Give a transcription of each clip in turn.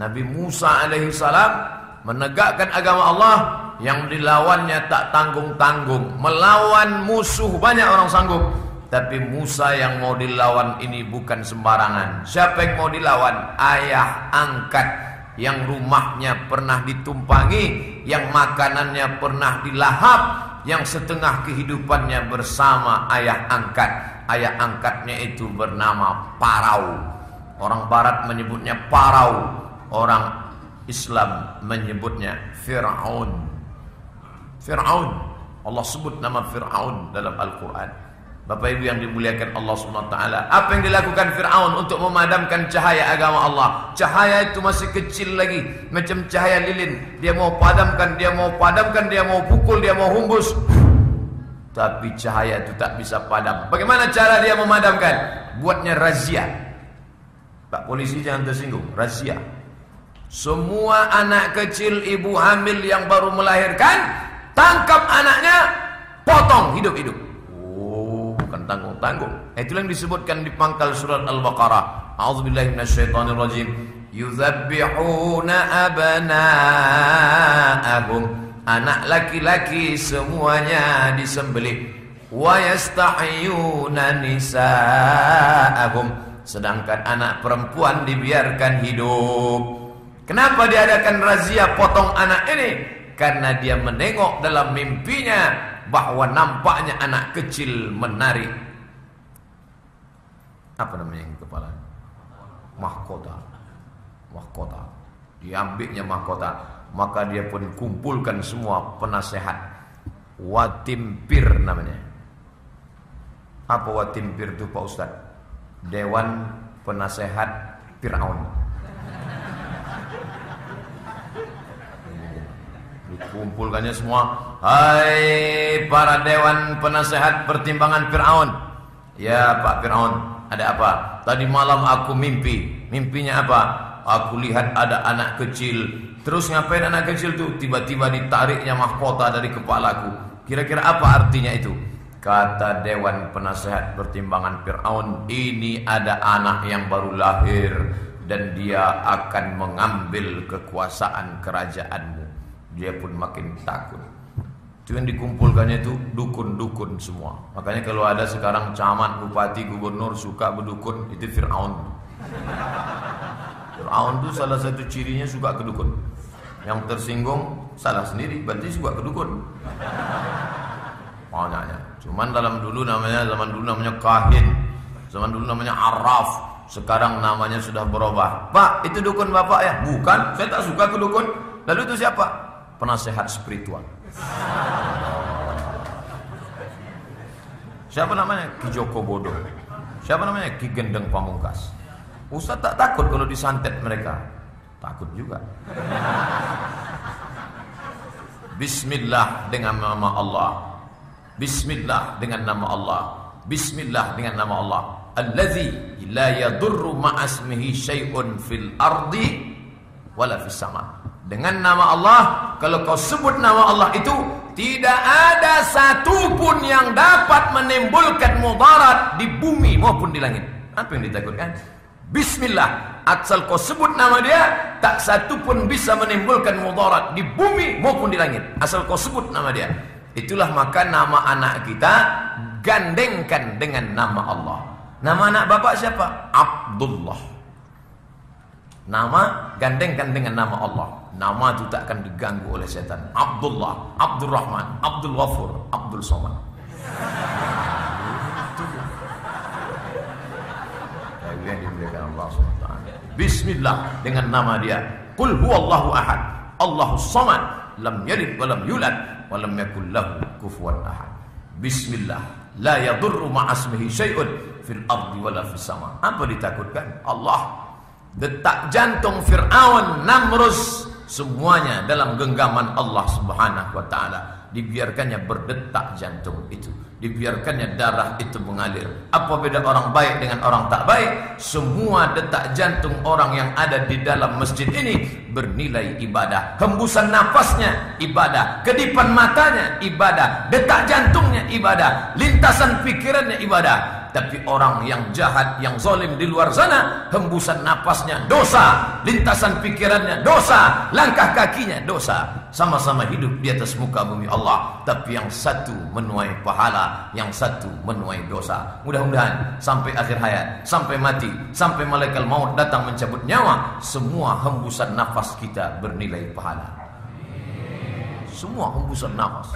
Nabi Musa alaihi salam menegakkan agama Allah yang dilawannya tak tanggung-tanggung. Melawan musuh banyak orang sanggup. Tapi Musa yang mau dilawan ini bukan sembarangan. Siapa yang mau dilawan? Ayah angkat yang rumahnya pernah ditumpangi, yang makanannya pernah dilahap, yang setengah kehidupannya bersama ayah angkat. Ayah angkatnya itu bernama Parau. Orang barat menyebutnya Parau. Orang Islam menyebutnya Fir'aun. Fir'aun. Allah sebut nama Fir'aun dalam Al-Quran. Bapak Ibu yang dimuliakan Allah SWT Apa yang dilakukan Fir'aun untuk memadamkan cahaya agama Allah Cahaya itu masih kecil lagi Macam cahaya lilin Dia mau padamkan, dia mau padamkan, dia mau pukul, dia mau humbus Tapi cahaya itu tak bisa padam Bagaimana cara dia memadamkan? Buatnya razia Pak polisi jangan tersinggung Razia Semua anak kecil ibu hamil yang baru melahirkan Tangkap anaknya Potong hidup-hidup tanggung-tanggung. Itulah yang disebutkan di pangkal surat Al-Baqarah. A'udzubillahi minasyaitonirrajim. Yuzabbihuna abna'ahum. Anak laki-laki semuanya disembelih. Wa yastahyuna nisa'ahum. Sedangkan anak perempuan dibiarkan hidup. Kenapa diadakan razia potong anak ini? Karena dia menengok dalam mimpinya bahwa nampaknya anak kecil menari apa namanya yang kepala? Mahkota. Mahkota. Diambilnya mahkota. Maka dia pun kumpulkan semua penasehat. Watimpir namanya. Apa watimpir itu Pak Ustaz Dewan Penasehat Fir'aun Dikumpulkannya semua. Hai para dewan penasehat pertimbangan Fir'aun. Ya Pak Fir'aun, ada apa? Tadi malam aku mimpi. Mimpinya apa? Aku lihat ada anak kecil. Terus ngapain anak kecil tuh? Tiba-tiba ditariknya mahkota dari kepalaku. Kira-kira apa artinya itu? Kata Dewan Penasehat Pertimbangan Fir'aun, ini ada anak yang baru lahir dan dia akan mengambil kekuasaan kerajaanmu. Dia pun makin takut. Itu yang dikumpulkannya itu dukun-dukun semua. Makanya kalau ada sekarang camat, bupati, gubernur suka berdukun, itu Fir'aun. Fir'aun itu salah satu cirinya suka kedukun. Yang tersinggung salah sendiri, berarti suka kedukun. Banyaknya. Cuman dalam dulu namanya, zaman dulu namanya kahin. Zaman dulu namanya araf. Sekarang namanya sudah berubah. Pak, itu dukun bapak ya? Bukan, saya tak suka kedukun. Lalu itu siapa? Penasehat spiritual. Siapa namanya? Ki Joko Bodo. Siapa namanya? Ki Gendeng Pamungkas. Ustaz tak takut kalau disantet mereka. Takut juga. Bismillah dengan nama Allah. Bismillah dengan nama Allah. Bismillah dengan nama Allah. Allazi la yadurru ma'asmihi syai'un fil ardi wala fis sama. Dengan nama Allah, kalau kau sebut nama Allah itu, tidak ada satupun yang dapat menimbulkan mudarat di bumi maupun di langit. Apa yang ditakutkan? Bismillah. Asal kau sebut nama dia, tak satupun bisa menimbulkan mudarat di bumi maupun di langit. Asal kau sebut nama dia. Itulah maka nama anak kita gandengkan dengan nama Allah. Nama anak bapak siapa? Abdullah. Nama gandengkan dengan nama Allah. Nama itu tak akan diganggu oleh setan. Abdullah, Abdurrahman, Abdul Ghafur, Abdul Somad. Bismillah dengan nama dia. Qul huwallahu ahad. Allahu samad. Lam yalid wa lam yulad wa lam yakul lahu kufuwan ahad. Bismillah. La yadurru ma'asmihi syai'un fil ardi wala fis sama. Apa ditakutkan? Allah. Detak jantung Fir'aun, Namrus, semuanya dalam genggaman Allah Subhanahu wa taala. Dibiarkannya berdetak jantung itu. Dibiarkannya darah itu mengalir. Apa beda orang baik dengan orang tak baik semua detak jantung orang yang ada di dalam masjid ini bernilai ibadah. Hembusan nafasnya ibadah. Kedipan matanya ibadah. Detak jantungnya ibadah. Lintasan pikirannya ibadah Tapi orang yang jahat, yang zalim di luar sana, hembusan napasnya dosa, lintasan pikirannya dosa, langkah kakinya dosa. Sama-sama hidup di atas muka bumi Allah, tapi yang satu menuai pahala, yang satu menuai dosa. Mudah-mudahan sampai akhir hayat, sampai mati, sampai malaikat maut datang mencabut nyawa, semua hembusan nafas kita bernilai pahala. Semua hembusan nafas.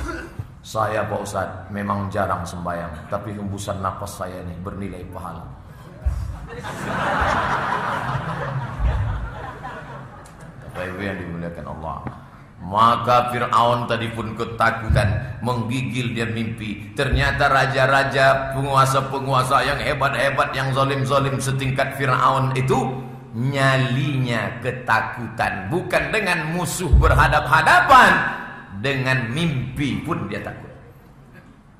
Saya Pak Ustaz memang jarang sembahyang Tapi hembusan nafas saya ini bernilai pahala. Bapak Ibu yang dimuliakan Allah. Maka Fir'aun tadi pun ketakutan Menggigil dia mimpi. Ternyata raja-raja penguasa-penguasa yang hebat-hebat Yang zolim-zolim setingkat Fir'aun itu Nyalinya ketakutan. Bukan dengan musuh berhadap-hadapan dengan mimpi pun dia takut.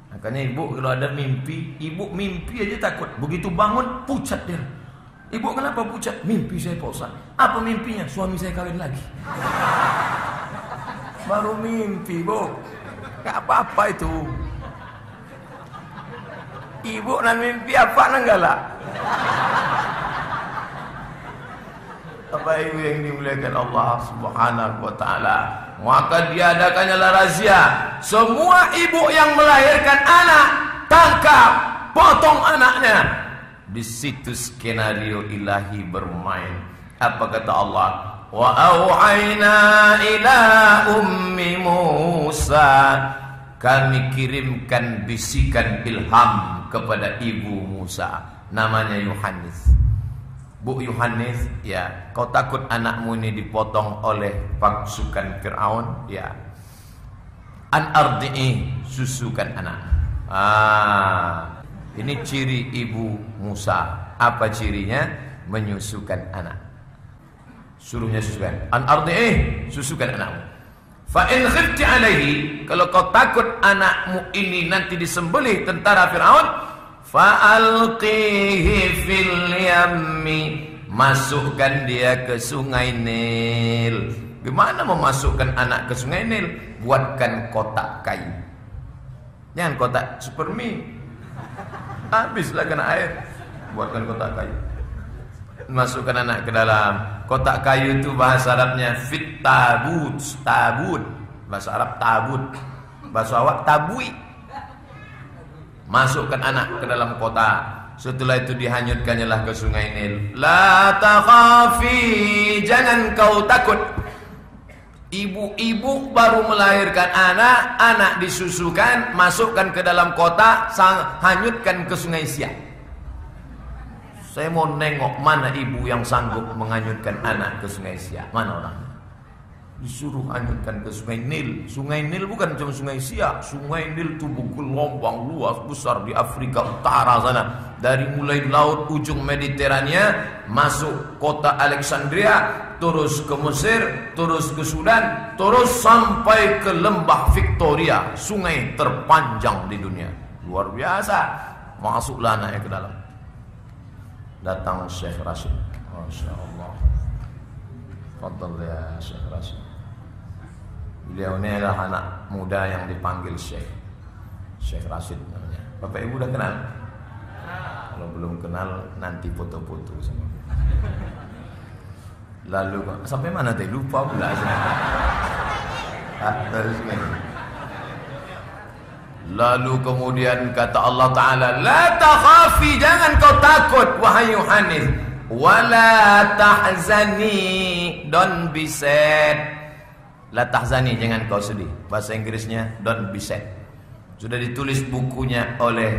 Makanya ibu kalau ada mimpi, ibu mimpi aja takut. Begitu bangun pucat dia. Ibu kenapa pucat? Mimpi saya Pak. Apa mimpinya? Suami saya kawin lagi. Baru mimpi, Bu. Gak apa-apa itu. Ibu nak mimpi apa enggak lah? Apa ibu yang dimuliakan Allah Subhanahu wa taala maka diadakannya razia. Semua ibu yang melahirkan anak tangkap potong anaknya. Di situ skenario ilahi bermain. Apa kata Allah? Wa auhayna ila ummi Musa. Kami kirimkan bisikan ilham kepada ibu Musa. Namanya Yohanes Bu Yohanes, ya, kau takut anakmu ini dipotong oleh pasukan Firaun? Ya. An ardi'i susukan anak. Ah, ini ciri ibu Musa. Apa cirinya? Menyusukan anak. Suruhnya susukan. An ardi'i susukan anakmu. Fa in khifti alaihi, kalau kau takut anakmu ini nanti disembelih tentara Firaun, Fa'alqihi fil yammi. Masukkan dia ke sungai Nil. Gimana memasukkan anak ke sungai Nil? Buatkan kotak kayu. Jangan kotak supermi Habislah kena air. Buatkan kotak kayu. Masukkan anak ke dalam. Kotak kayu itu bahasa Arabnya Fit tabut Tabut Bahasa Arab tabut. Bahasa awak tabui Masukkan anak ke dalam kota. Setelah itu dihanyutkannya ke sungai Nil. La takhafi, jangan kau takut. Ibu-ibu baru melahirkan anak, anak disusukan, masukkan ke dalam kota, sang, hanyutkan ke sungai Siak. Saya mau nengok mana ibu yang sanggup menghanyutkan anak ke sungai Siak. Mana orang? Disuruh hanyutkan ke sungai Nil. Sungai Nil bukan cuma sungai Siak, sungai Nil itu gelombang luas besar di Afrika Utara sana. Dari mulai laut ujung Mediterania masuk kota Alexandria, terus ke Mesir, terus ke Sudan, terus sampai ke lembah Victoria, sungai terpanjang di dunia. Luar biasa. Masuklah anaknya ke dalam. Datang Syekh Rashid. Masya Allah. Fadal ya Syekh Rashid. Beliau ini adalah anak muda yang dipanggil Syekh. Syekh Rashid namanya. Bapak Ibu udah kenal? Kalau belum kenal nanti foto-foto sama. Lalu sampai mana tadi? Lupa pula Lalu kemudian kata Allah Ta'ala La takhafi jangan kau takut wahai Yohanes Wala tahzani Don't be sad La tahzani jangan kau sedih. Bahasa Inggrisnya don't be sad. Sudah ditulis bukunya oleh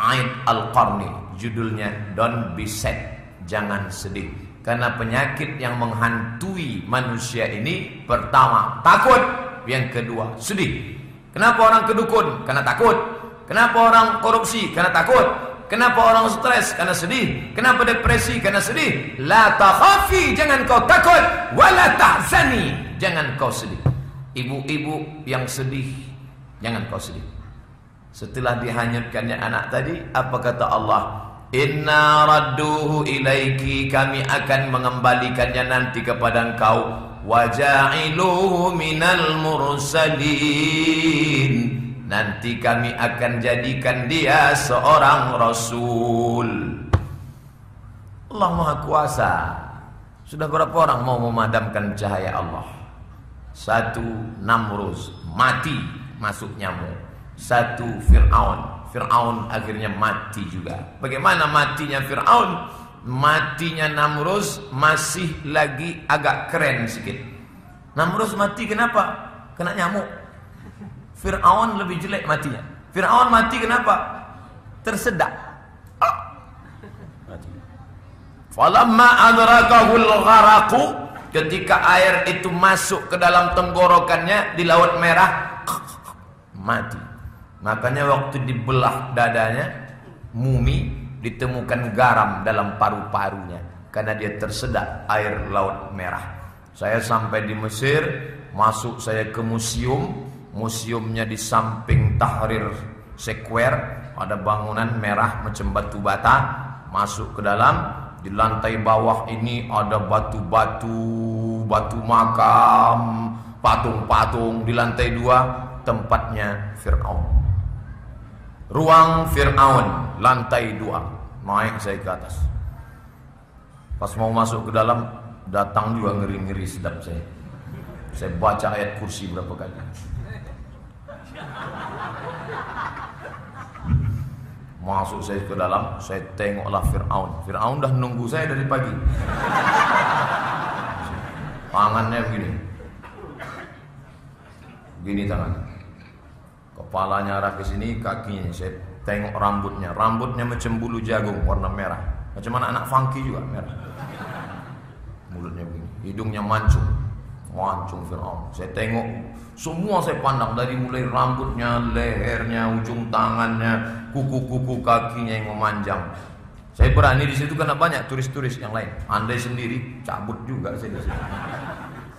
Aid Al-Qarni. Judulnya Don't be sad. Jangan sedih. Karena penyakit yang menghantui manusia ini pertama takut, yang kedua sedih. Kenapa orang kedukun? Karena takut. Kenapa orang korupsi? Karena takut. Kenapa orang stres? Karena sedih. Kenapa depresi? Karena sedih. La takhafi, jangan kau takut. Wala tahzani, jangan kau sedih. Ibu-ibu yang sedih, jangan kau sedih. Setelah dihanyutkannya anak tadi, apa kata Allah? Inna radduhu ilaiki, kami akan mengembalikannya nanti kepada engkau. Waja'iluhu minal mursalin nanti kami akan jadikan dia seorang rasul. Allah Maha Kuasa. Sudah berapa orang mau memadamkan cahaya Allah? Satu Namrus mati masuk nyamuk. Satu Fir'aun. Fir'aun akhirnya mati juga. Bagaimana matinya Fir'aun? Matinya Namrus masih lagi agak keren sedikit. Namrus mati kenapa? Kena nyamuk. Fir'aun lebih jelek matinya. Fir'aun mati kenapa? Tersedak. Ah. Falamma adrakahul gharaqu ketika air itu masuk ke dalam tenggorokannya di laut merah mati. Makanya waktu dibelah dadanya mumi ditemukan garam dalam paru-parunya karena dia tersedak air laut merah. Saya sampai di Mesir, masuk saya ke museum, museumnya di samping Tahrir Square, ada bangunan merah macam batu bata, masuk ke dalam di lantai bawah ini ada batu-batu, batu makam, patung-patung. Di lantai dua tempatnya Fir'aun. Ruang Fir'aun, lantai dua. Naik saya ke atas. Pas mau masuk ke dalam, datang juga ngeri-ngeri sedap saya. Saya baca ayat kursi berapa kali. Masuk saya ke dalam, saya tengoklah Fir'aun. Fir'aun dah nunggu saya dari pagi. Tangannya begini. Begini tangan. Kepalanya arah ke sini, kakinya. Saya tengok rambutnya. Rambutnya macam bulu jagung, warna merah. Macam anak-anak funky juga, merah. Mulutnya begini. Hidungnya mancung. Mancung Fir'aun. Saya tengok semua saya pandang dari mulai rambutnya, lehernya, ujung tangannya, kuku-kuku kakinya yang memanjang. Saya berani di situ karena banyak turis-turis yang lain. Andai sendiri cabut juga saya di.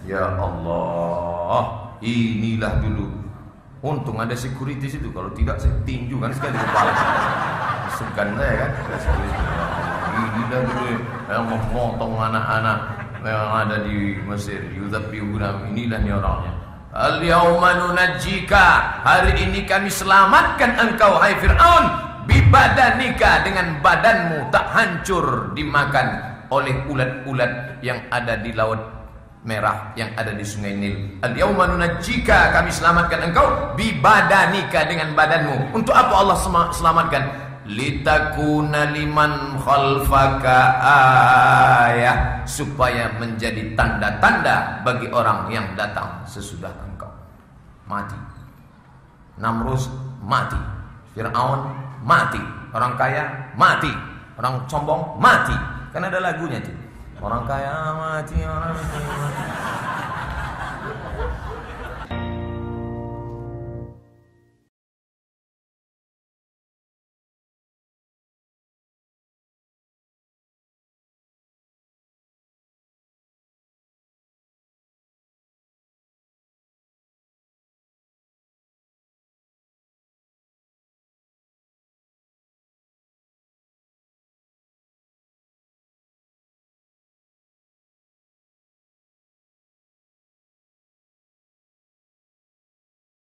Ya Allah, inilah dulu. Untung ada security situ. Kalau tidak saya tinju kan sekali kepala. Segan saya kan. Inilah dulu yang memotong anak-anak yang ada di Mesir. Yudhabiuna inilah ni orangnya. Al-yawma nunajjika Hari ini kami selamatkan engkau hai Fir'aun Bibadanika dengan badanmu tak hancur dimakan oleh ulat-ulat yang ada di laut merah yang ada di sungai Nil. Al-yawma nunajjika kami selamatkan engkau bibadanika dengan badanmu. Untuk apa Allah selamatkan? Litakuna liman khalfaka ayah supaya menjadi tanda-tanda bagi orang yang datang sesudah engkau mati. Namrus mati, Firaun mati, orang kaya mati, orang sombong mati. Kan ada lagunya tuh. Orang kaya mati, orang mati.